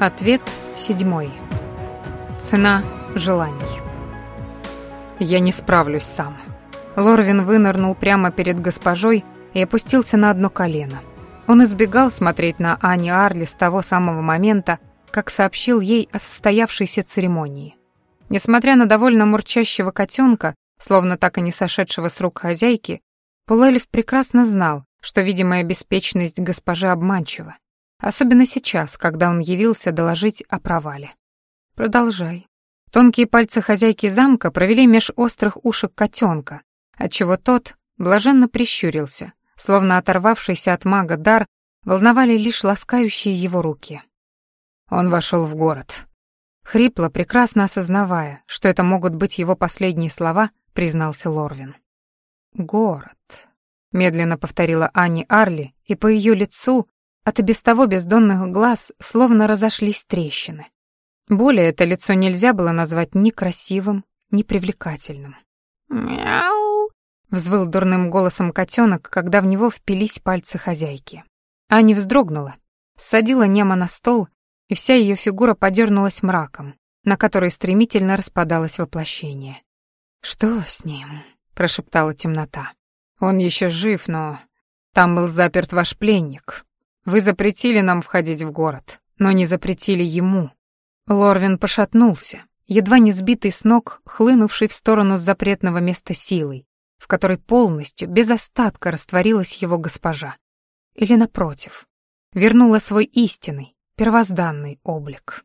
Ответ седьмой. Цена желаний. Я не справлюсь сам. Лорвин вынырнул прямо перед госпожой и опустился на одно колено. Он избегал смотреть на Ани Арли с того самого момента, как сообщил ей о состоявшейся церемонии. Несмотря на довольно мурчащего котенка, словно так и не сошедшего с рук хозяйки, Пулэлев прекрасно знал, что видимая беспечность госпожи обманчива. Особенно сейчас, когда он явился доложить о провале. Продолжай. Тонкие пальцы хозяйки замка провели меж острых ушек котенка, отчего тот блаженно прищурился, словно оторвавшийся от мага дар волновали лишь ласкающие его руки. Он вошел в город. Хрипло, прекрасно осознавая, что это могут быть его последние слова, признался Лорвин. «Город», — медленно повторила Ани Арли, и по ее лицу от и без того бездонных глаз словно разошлись трещины. Более это лицо нельзя было назвать ни красивым, ни привлекательным. «Мяу!» — взвыл дурным голосом котенок, когда в него впились пальцы хозяйки. Ани вздрогнула, садила Нема на стол, и вся ее фигура подернулась мраком, на который стремительно распадалось воплощение. «Что с ним?» — прошептала темнота. «Он еще жив, но там был заперт ваш пленник. Вы запретили нам входить в город, но не запретили ему». Лорвин пошатнулся, едва не сбитый с ног, хлынувший в сторону запретного места силой, в которой полностью, без остатка растворилась его госпожа. Или, напротив, вернула свой истинный, первозданный облик.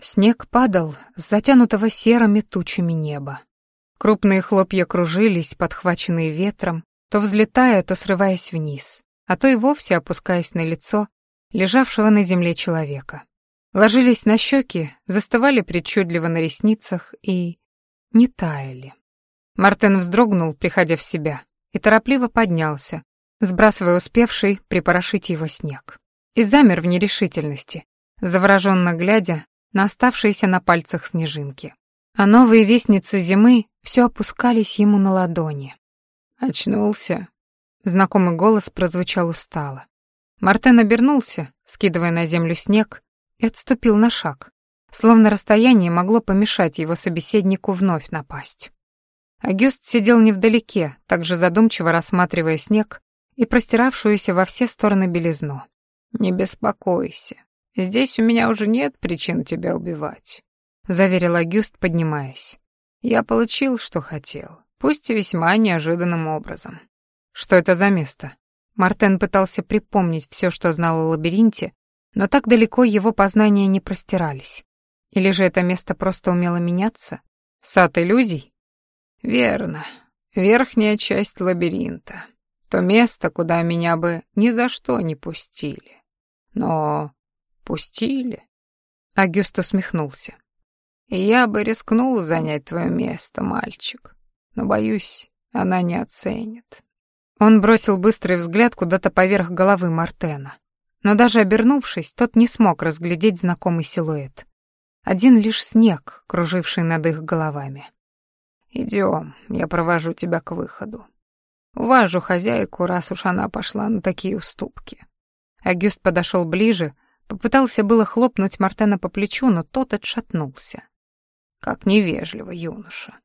Снег падал с затянутого серыми тучами неба. Крупные хлопья кружились, подхваченные ветром, то взлетая, то срываясь вниз, а то и вовсе опускаясь на лицо лежавшего на земле человека. Ложились на щеки, застывали причудливо на ресницах и... не таяли. Мартен вздрогнул, приходя в себя, и торопливо поднялся, сбрасывая успевший припорошить его снег. И замер в нерешительности, завороженно глядя на оставшиеся на пальцах снежинки. А новые вестницы зимы все опускались ему на ладони. «Очнулся?» Знакомый голос прозвучал устало. Мартен обернулся, скидывая на землю снег, и отступил на шаг, словно расстояние могло помешать его собеседнику вновь напасть. Агюст сидел невдалеке, также задумчиво рассматривая снег и простиравшуюся во все стороны белизну. «Не беспокойся, здесь у меня уже нет причин тебя убивать», — заверил Агюст, поднимаясь. «Я получил, что хотел, пусть и весьма неожиданным образом». «Что это за место?» Мартен пытался припомнить все, что знал о лабиринте, но так далеко его познания не простирались. Или же это место просто умело меняться? Сад иллюзий? Верно. Верхняя часть лабиринта. То место, куда меня бы ни за что не пустили. Но пустили. Агюст усмехнулся. я бы рискнул занять твое место, мальчик. Но, боюсь, она не оценит. Он бросил быстрый взгляд куда-то поверх головы Мартена но даже обернувшись, тот не смог разглядеть знакомый силуэт. Один лишь снег, круживший над их головами. «Идем, я провожу тебя к выходу. Уважу хозяйку, раз уж она пошла на такие уступки». Агюст подошел ближе, попытался было хлопнуть Мартена по плечу, но тот отшатнулся. Как невежливо, юноша.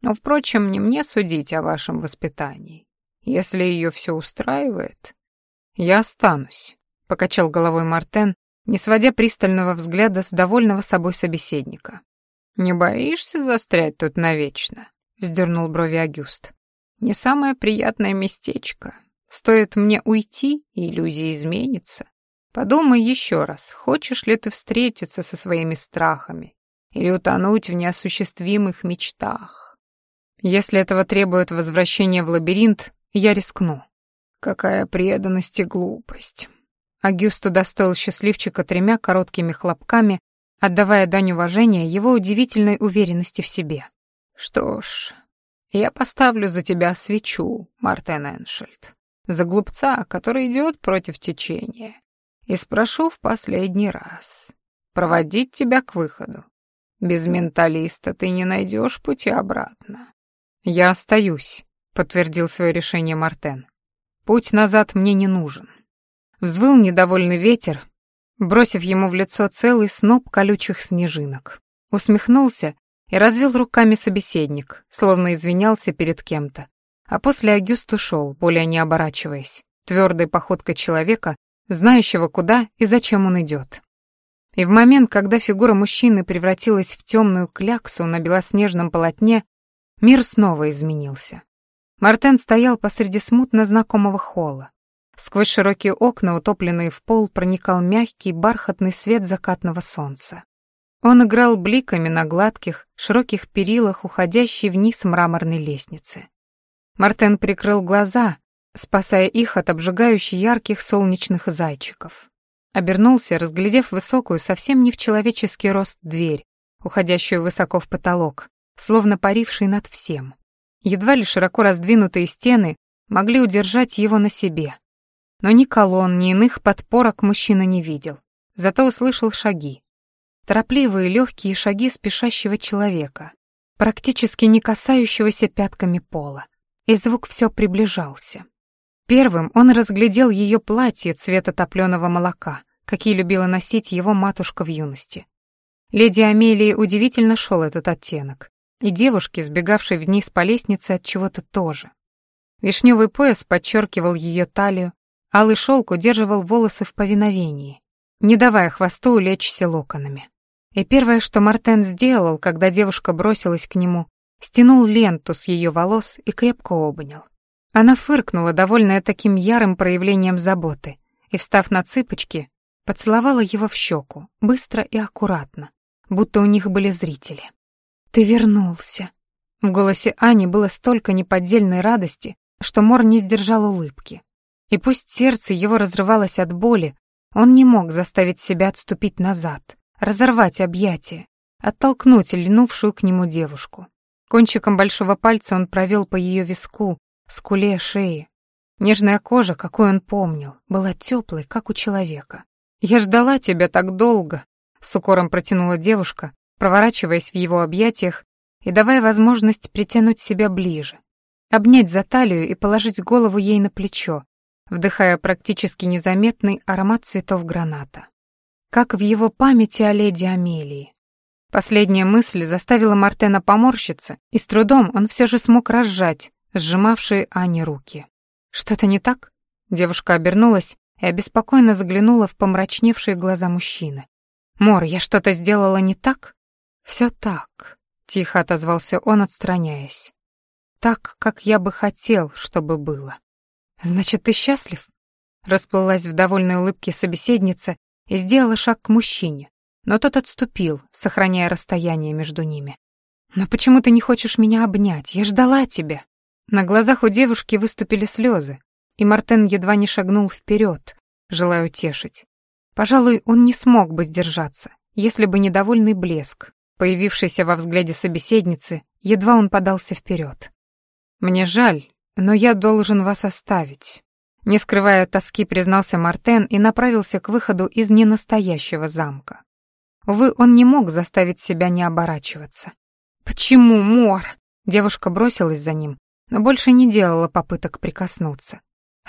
Но, впрочем, не мне судить о вашем воспитании. Если ее все устраивает, я останусь покачал головой Мартен, не сводя пристального взгляда с довольного собой собеседника. Не боишься застрять тут навечно? вздернул брови Агюст. Не самое приятное местечко. Стоит мне уйти, иллюзия изменится. Подумай еще раз, хочешь ли ты встретиться со своими страхами или утонуть в неосуществимых мечтах. Если этого требует возвращение в лабиринт, я рискну. Какая преданность и глупость. Агюст удостоил счастливчика тремя короткими хлопками, отдавая дань уважения его удивительной уверенности в себе. «Что ж, я поставлю за тебя свечу, Мартен Эншельд, за глупца, который идет против течения, и спрошу в последний раз проводить тебя к выходу. Без менталиста ты не найдешь пути обратно». «Я остаюсь», — подтвердил свое решение Мартен. «Путь назад мне не нужен». Взвыл недовольный ветер, бросив ему в лицо целый сноп колючих снежинок. Усмехнулся и развел руками собеседник, словно извинялся перед кем-то. А после Агюст ушел, более не оборачиваясь, твердой походкой человека, знающего, куда и зачем он идет. И в момент, когда фигура мужчины превратилась в темную кляксу на белоснежном полотне, мир снова изменился. Мартен стоял посреди смутно знакомого холла. Сквозь широкие окна, утопленные в пол, проникал мягкий бархатный свет закатного солнца. Он играл бликами на гладких, широких перилах, уходящей вниз мраморной лестницы. Мартен прикрыл глаза, спасая их от обжигающих ярких солнечных зайчиков. Обернулся, разглядев высокую, совсем не в человеческий рост дверь, уходящую высоко в потолок, словно паривший над всем. Едва ли широко раздвинутые стены могли удержать его на себе. Но ни колонн, ни иных подпорок мужчина не видел. Зато услышал шаги. Торопливые легкие шаги спешащего человека, практически не касающегося пятками пола. И звук все приближался. Первым он разглядел ее платье цвета топленого молока, какие любила носить его матушка в юности. Леди Амелии удивительно шел этот оттенок, и девушке, сбегавшей вниз по лестнице, от чего-то тоже. Вишневый пояс подчеркивал ее талию, алый шелк удерживал волосы в повиновении, не давая хвосту улечься локонами. И первое, что Мартен сделал, когда девушка бросилась к нему, стянул ленту с ее волос и крепко обнял. Она фыркнула, довольная таким ярым проявлением заботы, и, встав на цыпочки, поцеловала его в щеку, быстро и аккуратно, будто у них были зрители. «Ты вернулся». В голосе Ани было столько неподдельной радости, что Мор не сдержал улыбки. И пусть сердце его разрывалось от боли, он не мог заставить себя отступить назад, разорвать объятия, оттолкнуть льнувшую к нему девушку. Кончиком большого пальца он провел по ее виску, скуле, шее. Нежная кожа, какой он помнил, была теплой, как у человека. «Я ждала тебя так долго», — с укором протянула девушка, проворачиваясь в его объятиях и давая возможность притянуть себя ближе, обнять за талию и положить голову ей на плечо, вдыхая практически незаметный аромат цветов граната. Как в его памяти о леди Амелии. Последняя мысль заставила Мартена поморщиться, и с трудом он все же смог разжать сжимавшие Ане руки. «Что-то не так?» Девушка обернулась и обеспокоенно заглянула в помрачневшие глаза мужчины. «Мор, я что-то сделала не так?» «Все так», — тихо отозвался он, отстраняясь. «Так, как я бы хотел, чтобы было». «Значит, ты счастлив?» Расплылась в довольной улыбке собеседница и сделала шаг к мужчине, но тот отступил, сохраняя расстояние между ними. «Но почему ты не хочешь меня обнять? Я ждала тебя». На глазах у девушки выступили слезы, и Мартен едва не шагнул вперед, желая утешить. Пожалуй, он не смог бы сдержаться, если бы недовольный блеск, появившийся во взгляде собеседницы, едва он подался вперед. «Мне жаль, но я должен вас оставить», не скрывая тоски, признался Мартен и направился к выходу из ненастоящего замка. Увы, он не мог заставить себя не оборачиваться. «Почему, Мор?» Девушка бросилась за ним, но больше не делала попыток прикоснуться.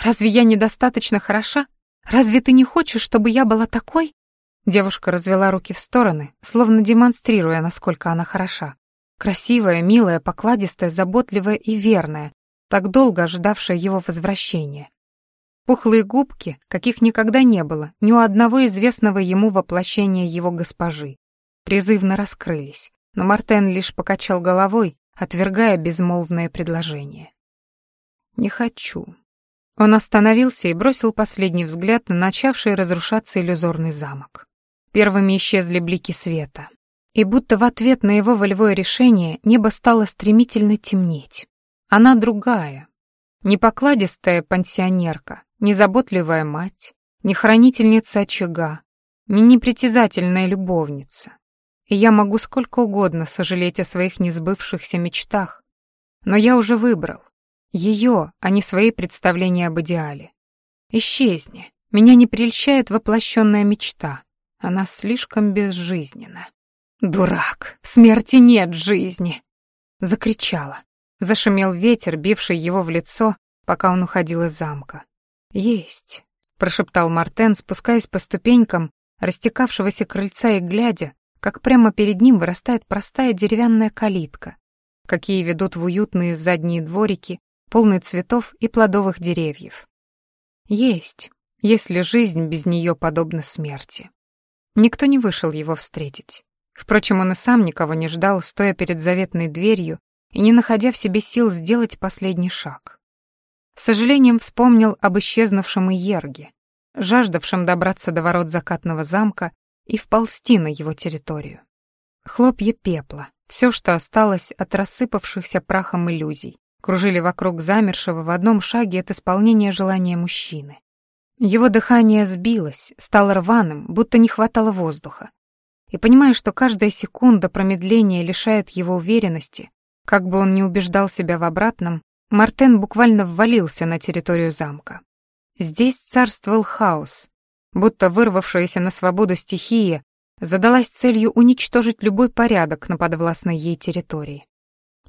«Разве я недостаточно хороша? Разве ты не хочешь, чтобы я была такой?» Девушка развела руки в стороны, словно демонстрируя, насколько она хороша. Красивая, милая, покладистая, заботливая и верная, так долго ожидавшая его возвращения. Пухлые губки, каких никогда не было ни у одного известного ему воплощения его госпожи, призывно раскрылись, но Мартен лишь покачал головой, отвергая безмолвное предложение. «Не хочу». Он остановился и бросил последний взгляд на начавший разрушаться иллюзорный замок. Первыми исчезли блики света. И будто в ответ на его волевое решение небо стало стремительно темнеть. Она другая. Не покладистая пансионерка, не заботливая мать, не хранительница очага, не непритязательная любовница и я могу сколько угодно сожалеть о своих несбывшихся мечтах, но я уже выбрал. Ее, а не свои представления об идеале. Исчезни. Меня не прельщает воплощенная мечта. Она слишком безжизненна. «Дурак! В смерти нет жизни!» Закричала. Зашумел ветер, бивший его в лицо, пока он уходил из замка. «Есть», — прошептал Мартен, спускаясь по ступенькам растекавшегося крыльца и глядя, как прямо перед ним вырастает простая деревянная калитка, какие ведут в уютные задние дворики, полные цветов и плодовых деревьев. Есть, если жизнь без нее подобна смерти. Никто не вышел его встретить. Впрочем, он и сам никого не ждал, стоя перед заветной дверью и не находя в себе сил сделать последний шаг. С сожалением вспомнил об исчезнувшем Иерге, жаждавшем добраться до ворот закатного замка и вползти на его территорию. Хлопья пепла, все, что осталось от рассыпавшихся прахом иллюзий, кружили вокруг замершего в одном шаге от исполнения желания мужчины. Его дыхание сбилось, стало рваным, будто не хватало воздуха. И понимая, что каждая секунда промедления лишает его уверенности, как бы он ни убеждал себя в обратном, Мартен буквально ввалился на территорию замка. Здесь царствовал хаос, будто вырвавшаяся на свободу стихия задалась целью уничтожить любой порядок на подвластной ей территории.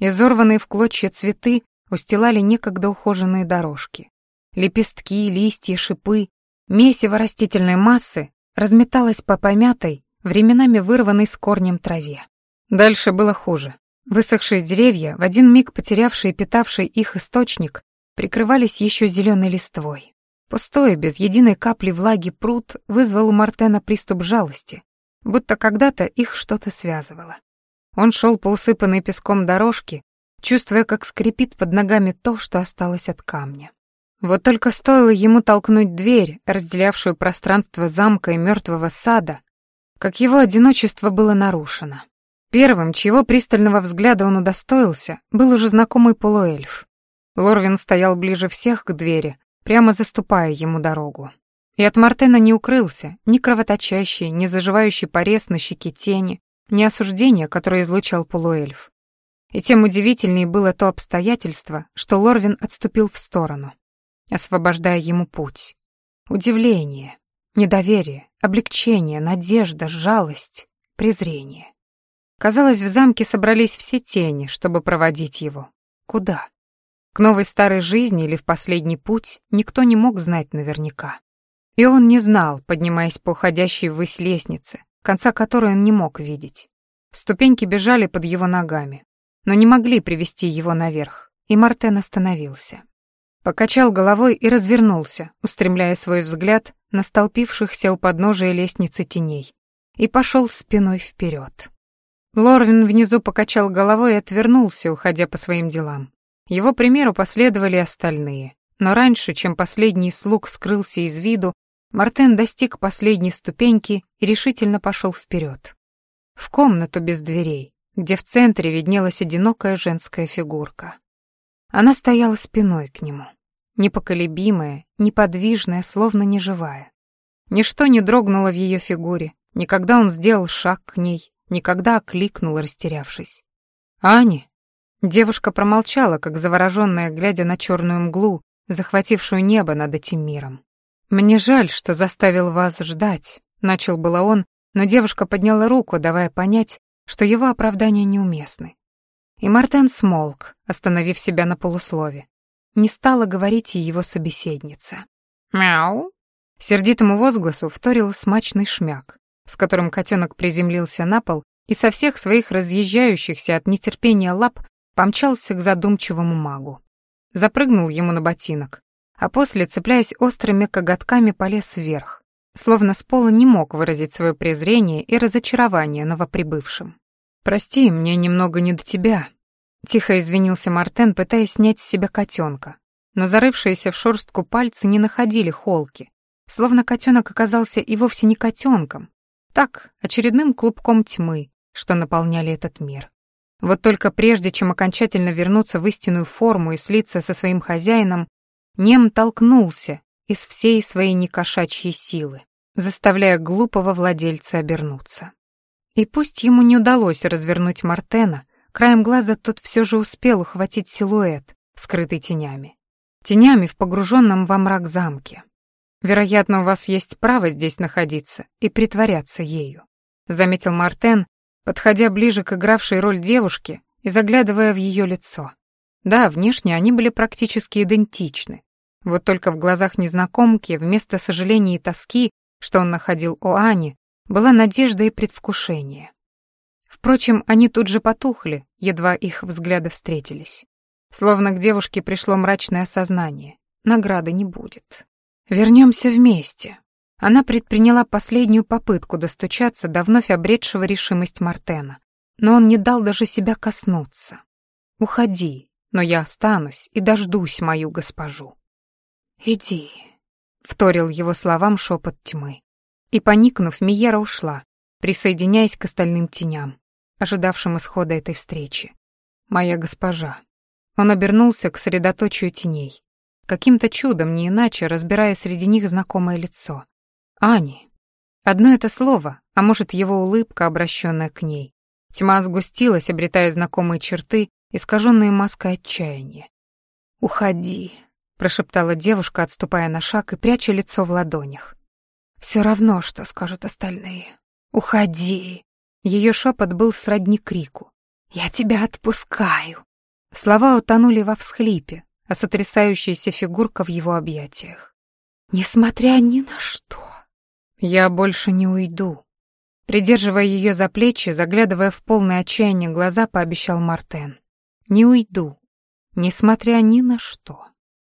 Изорванные в клочья цветы устилали некогда ухоженные дорожки. Лепестки, листья, шипы, месиво растительной массы разметалось по помятой, временами вырванной с корнем траве. Дальше было хуже. Высохшие деревья, в один миг потерявшие питавший их источник, прикрывались еще зеленой листвой. Пустой, без единой капли влаги пруд вызвал у Мартена приступ жалости, будто когда-то их что-то связывало. Он шел по усыпанной песком дорожке, чувствуя, как скрипит под ногами то, что осталось от камня. Вот только стоило ему толкнуть дверь, разделявшую пространство замка и мертвого сада, как его одиночество было нарушено. Первым, чьего пристального взгляда он удостоился, был уже знакомый полуэльф. Лорвин стоял ближе всех к двери, прямо заступая ему дорогу. И от Мартена не укрылся ни кровоточащий, ни заживающий порез на щеке тени, ни осуждение, которое излучал полуэльф. И тем удивительнее было то обстоятельство, что Лорвин отступил в сторону освобождая ему путь. Удивление, недоверие, облегчение, надежда, жалость, презрение. Казалось, в замке собрались все тени, чтобы проводить его. Куда? К новой старой жизни или в последний путь никто не мог знать наверняка. И он не знал, поднимаясь по уходящей ввысь лестнице, конца которой он не мог видеть. Ступеньки бежали под его ногами, но не могли привести его наверх, и Мартен остановился. Покачал головой и развернулся, устремляя свой взгляд на столпившихся у подножия лестницы теней, и пошел спиной вперед. Лорвин внизу покачал головой и отвернулся, уходя по своим делам. Его примеру последовали остальные, но раньше, чем последний слуг скрылся из виду, Мартен достиг последней ступеньки и решительно пошел вперед. В комнату без дверей, где в центре виднелась одинокая женская фигурка. Она стояла спиной к нему, непоколебимая, неподвижная, словно неживая. Ничто не дрогнуло в ее фигуре, никогда он сделал шаг к ней, никогда окликнул, растерявшись. «Ани!» Девушка промолчала, как завороженная, глядя на черную мглу, захватившую небо над этим миром. «Мне жаль, что заставил вас ждать», — начал было он, но девушка подняла руку, давая понять, что его оправдания неуместны. И Мартен смолк, остановив себя на полуслове. Не стала говорить и его собеседница. «Мяу!» Сердитому возгласу вторил смачный шмяк, с которым котенок приземлился на пол и со всех своих разъезжающихся от нетерпения лап помчался к задумчивому магу. Запрыгнул ему на ботинок, а после, цепляясь острыми коготками, полез вверх, словно с пола не мог выразить свое презрение и разочарование новоприбывшим. «Прости, мне немного не до тебя», — тихо извинился Мартен, пытаясь снять с себя котенка. Но зарывшиеся в шорстку пальцы не находили холки, словно котенок оказался и вовсе не котенком, так, очередным клубком тьмы, что наполняли этот мир. Вот только прежде, чем окончательно вернуться в истинную форму и слиться со своим хозяином, Нем толкнулся из всей своей некошачьей силы, заставляя глупого владельца обернуться. И пусть ему не удалось развернуть Мартена, краем глаза тот все же успел ухватить силуэт, скрытый тенями. Тенями в погруженном во мрак замке. Вероятно, у вас есть право здесь находиться и притворяться ею, заметил Мартен, подходя ближе к игравшей роль девушки и заглядывая в ее лицо. Да, внешне они были практически идентичны. Вот только в глазах незнакомки вместо сожаления и тоски что он находил у Ани, была надежда и предвкушение. Впрочем, они тут же потухли, едва их взгляды встретились. Словно к девушке пришло мрачное осознание. Награды не будет. Вернемся вместе. Она предприняла последнюю попытку достучаться до вновь обретшего решимость Мартена, но он не дал даже себя коснуться. «Уходи, но я останусь и дождусь мою госпожу». «Иди», — вторил его словам шепот тьмы. И, поникнув, Миера ушла, присоединяясь к остальным теням, ожидавшим исхода этой встречи. «Моя госпожа». Он обернулся к средоточию теней, каким-то чудом, не иначе, разбирая среди них знакомое лицо. Ани. Одно это слово, а может, его улыбка, обращенная к ней. Тьма сгустилась, обретая знакомые черты, искаженные маской отчаяния. «Уходи», — прошептала девушка, отступая на шаг и пряча лицо в ладонях. «Все равно, что скажут остальные. Уходи!» Ее шепот был сродни крику. «Я тебя отпускаю!» Слова утонули во всхлипе, а сотрясающаяся фигурка в его объятиях. «Несмотря ни на что!» «Я больше не уйду», Придерживая ее за плечи, заглядывая в полное отчаяние глаза, пообещал Мартен. «Не уйду, несмотря ни на что».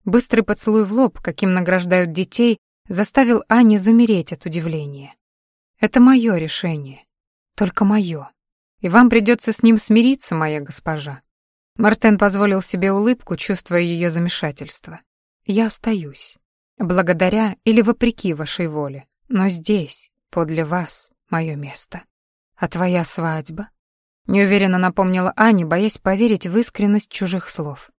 Быстрый поцелуй в лоб, каким награждают детей, заставил Ани замереть от удивления. «Это мое решение, только мое, и вам придется с ним смириться, моя госпожа». Мартен позволил себе улыбку, чувствуя ее замешательство. «Я остаюсь, благодаря или вопреки вашей воле, но здесь, подле вас, мое место. А твоя свадьба? Неуверенно напомнила Аня, боясь поверить в искренность чужих слов.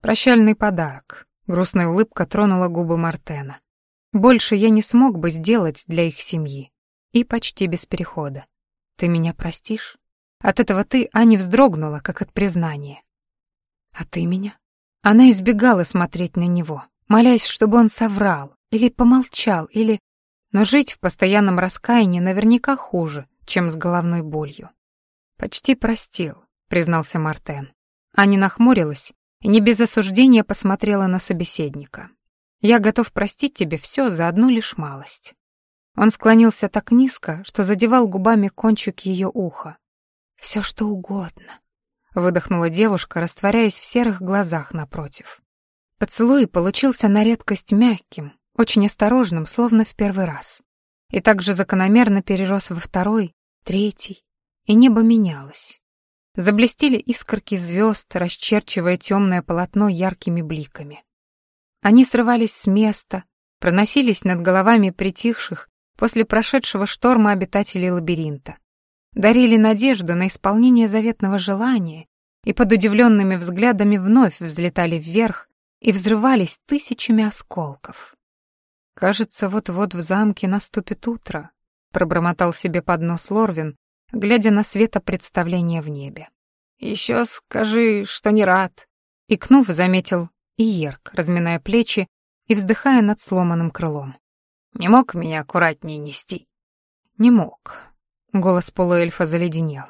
Прощальный подарок. Грустная улыбка тронула губы Мартена. Больше я не смог бы сделать для их семьи. И почти без перехода. Ты меня простишь? От этого ты, Аня, вздрогнула, как от признания. А ты меня? Она избегала смотреть на него, молясь, чтобы он соврал, или помолчал, или но жить в постоянном раскаянии наверняка хуже, чем с головной болью. «Почти простил», — признался Мартен. Аня нахмурилась и не без осуждения посмотрела на собеседника. «Я готов простить тебе все за одну лишь малость». Он склонился так низко, что задевал губами кончик ее уха. «Все что угодно», — выдохнула девушка, растворяясь в серых глазах напротив. Поцелуй получился на редкость мягким, очень осторожным, словно в первый раз. И также закономерно перерос во второй, третий, и небо менялось. Заблестели искорки звезд, расчерчивая темное полотно яркими бликами. Они срывались с места, проносились над головами притихших после прошедшего шторма обитателей лабиринта, дарили надежду на исполнение заветного желания и под удивленными взглядами вновь взлетали вверх и взрывались тысячами осколков. «Кажется, вот-вот в замке наступит утро», — пробормотал себе под нос Лорвин, глядя на светопредставление в небе. «Еще скажи, что не рад», — икнув, заметил и Ерк, разминая плечи и вздыхая над сломанным крылом. «Не мог меня аккуратнее нести?» «Не мог», — голос полуэльфа заледенел.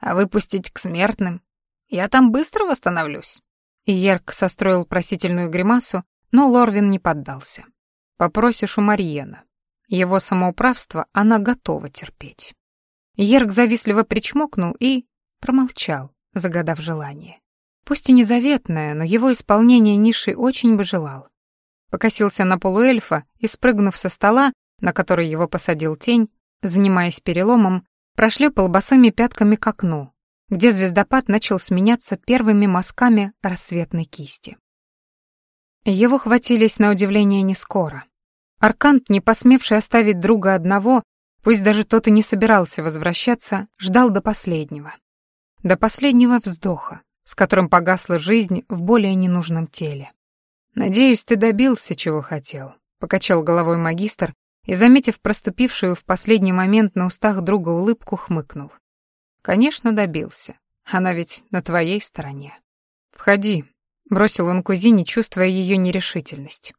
«А выпустить к смертным? Я там быстро восстановлюсь». И состроил просительную гримасу, но Лорвин не поддался. Попросишь у Мариена. Его самоуправство она готова терпеть. Ерк завистливо причмокнул и промолчал, загадав желание. Пусть и незаветное, но его исполнение Ниши очень бы желал. Покосился на полуэльфа и, спрыгнув со стола, на который его посадил тень, занимаясь переломом, прошлепал босыми пятками к окну, где звездопад начал сменяться первыми мазками рассветной кисти. Его хватились на удивление не скоро. Аркант, не посмевший оставить друга одного, пусть даже тот и не собирался возвращаться, ждал до последнего. До последнего вздоха, с которым погасла жизнь в более ненужном теле. «Надеюсь, ты добился, чего хотел», — покачал головой магистр и, заметив проступившую в последний момент на устах друга улыбку, хмыкнул. «Конечно, добился. Она ведь на твоей стороне». «Входи», Бросил он кузине, чувствуя ее нерешительность.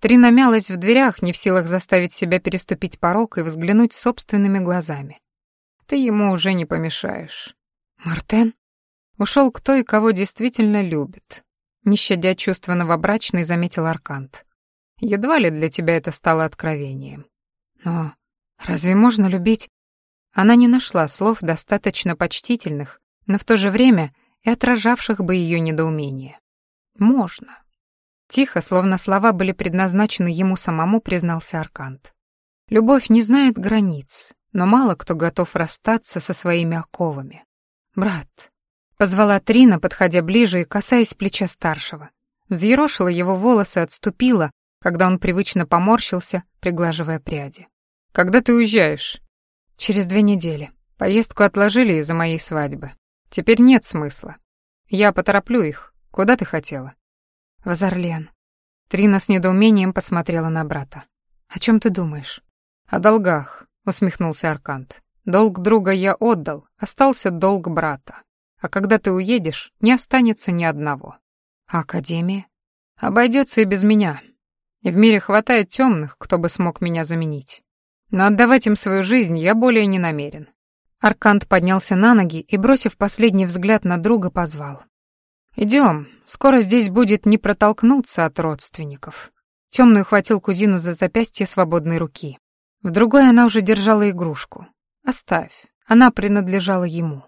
Трина мялась в дверях, не в силах заставить себя переступить порог и взглянуть собственными глазами. Ты ему уже не помешаешь. Мартен ушел к той, кого действительно любит. Не щадя чувства новобрачной, заметил Аркант. Едва ли для тебя это стало откровением. Но разве можно любить... Она не нашла слов достаточно почтительных, но в то же время и отражавших бы ее недоумение. Можно. Тихо, словно слова были предназначены ему самому, признался Аркант. Любовь не знает границ, но мало кто готов расстаться со своими оковами. «Брат», — позвала Трина, подходя ближе и касаясь плеча старшего. Взъерошила его волосы, отступила, когда он привычно поморщился, приглаживая пряди. «Когда ты уезжаешь?» «Через две недели. Поездку отложили из-за моей свадьбы. Теперь нет смысла. Я потороплю их. Куда ты хотела?» «В Азарлен». Трина с недоумением посмотрела на брата. «О чем ты думаешь?» «О долгах», — усмехнулся Аркант. «Долг друга я отдал, остался долг брата. А когда ты уедешь, не останется ни одного». «А Академия?» «Обойдется и без меня. В мире хватает темных, кто бы смог меня заменить. Но отдавать им свою жизнь я более не намерен». Аркант поднялся на ноги и, бросив последний взгляд на друга, позвал. Идем, скоро здесь будет не протолкнуться от родственников». Темный ухватил кузину за запястье свободной руки. В другой она уже держала игрушку. «Оставь, она принадлежала ему».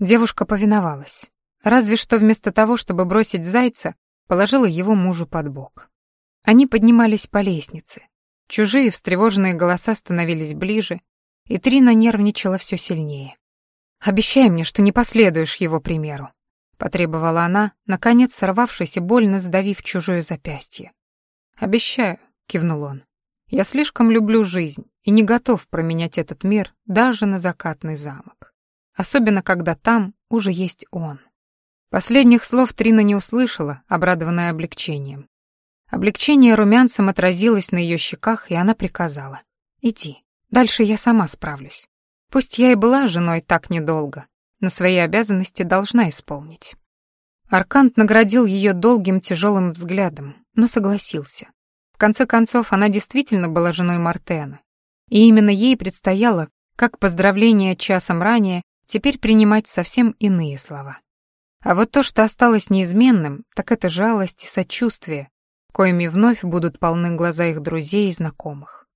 Девушка повиновалась. Разве что вместо того, чтобы бросить зайца, положила его мужу под бок. Они поднимались по лестнице. Чужие встревоженные голоса становились ближе, и Трина нервничала все сильнее. «Обещай мне, что не последуешь его примеру», — потребовала она, наконец сорвавшись и больно сдавив чужое запястье. «Обещаю», — кивнул он. Я слишком люблю жизнь и не готов променять этот мир даже на закатный замок. Особенно, когда там уже есть он. Последних слов Трина не услышала, обрадованная облегчением. Облегчение румянцем отразилось на ее щеках, и она приказала. «Иди, дальше я сама справлюсь. Пусть я и была женой так недолго, но свои обязанности должна исполнить». Аркант наградил ее долгим тяжелым взглядом, но согласился конце концов, она действительно была женой Мартена, и именно ей предстояло, как поздравление часом ранее, теперь принимать совсем иные слова. А вот то, что осталось неизменным, так это жалость и сочувствие, коими вновь будут полны глаза их друзей и знакомых.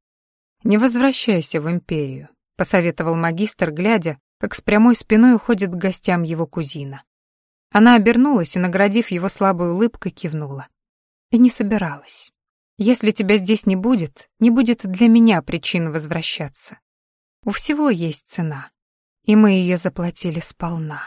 «Не возвращайся в империю», — посоветовал магистр, глядя, как с прямой спиной уходит к гостям его кузина. Она обернулась и, наградив его слабой улыбкой, кивнула. И не собиралась. Если тебя здесь не будет, не будет для меня причин возвращаться. У всего есть цена, и мы ее заплатили сполна.